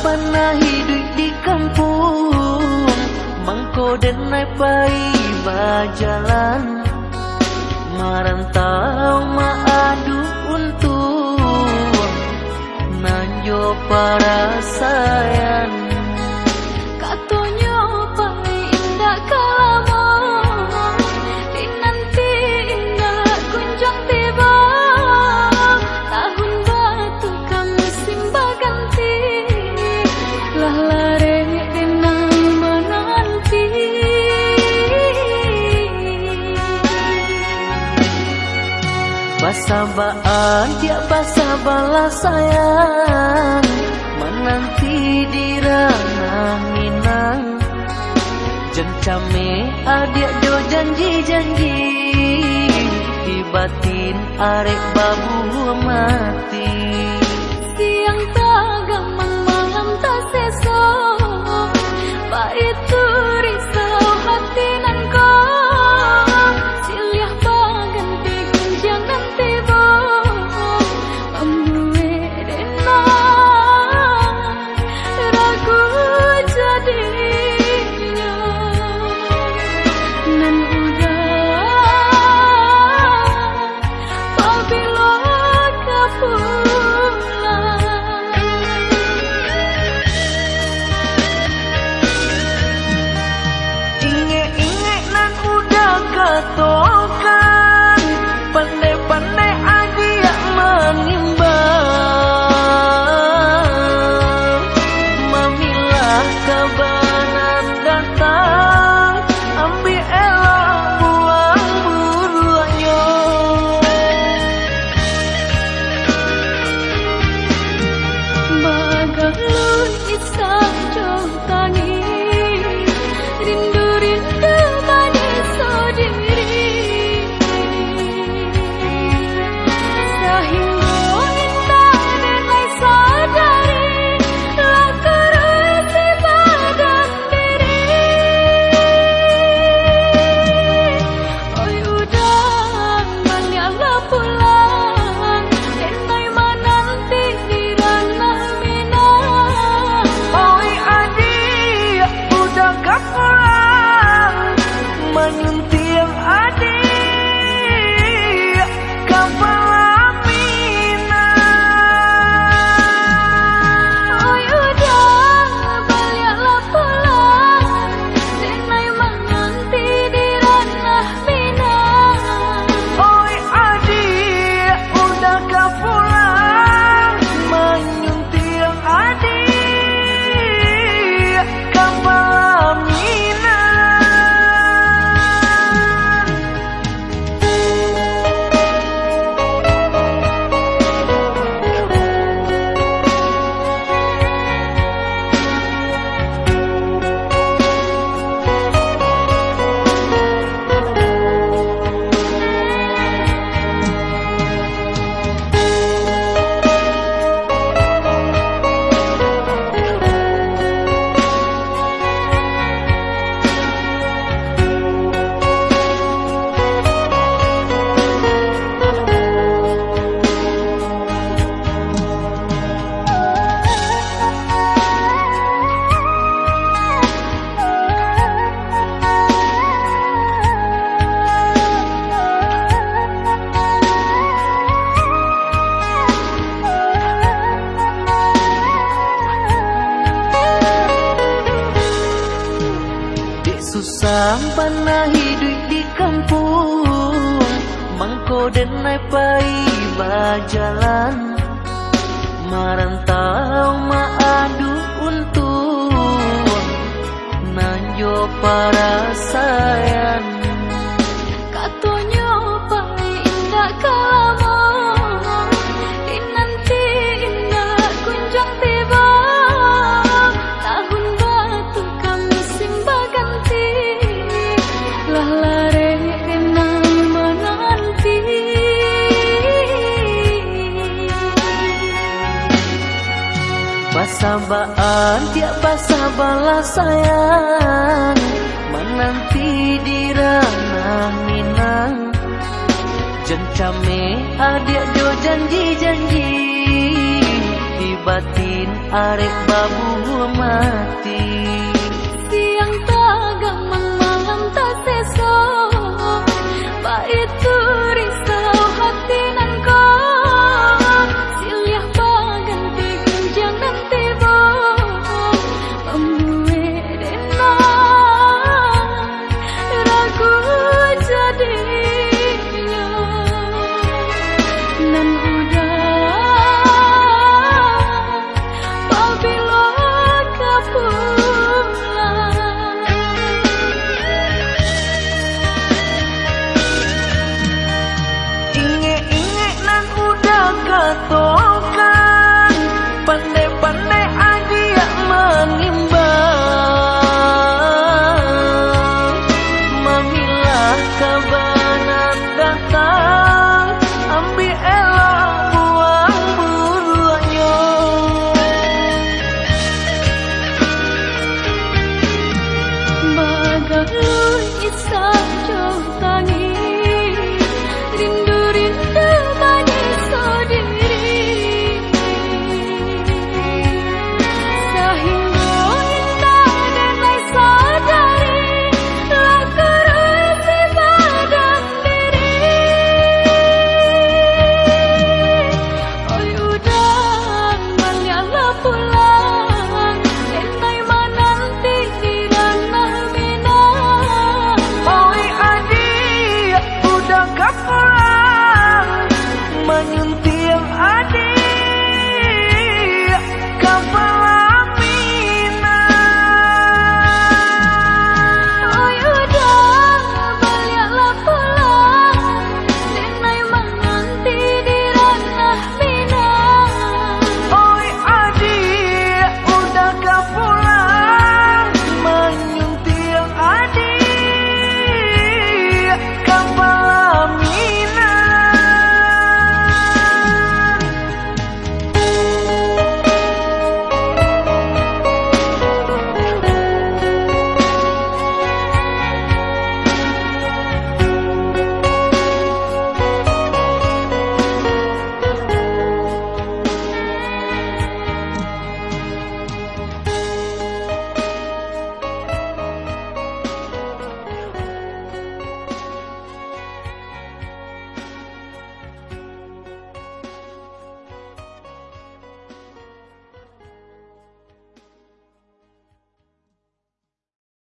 pernah hidup di kampung Mangko denai pai jalan Marantau Basabaan dia basa balas sayang Menanti di ranah Minang. Jencame adik do janji-janji Di batin arek babu mati kau menyunting pernah hidup di kampung Mangko denai pai jalan Marantau tiap basa balas sayang Menanti di ranah Minang. Jencame adik do janji-janji batin arek babu mati did.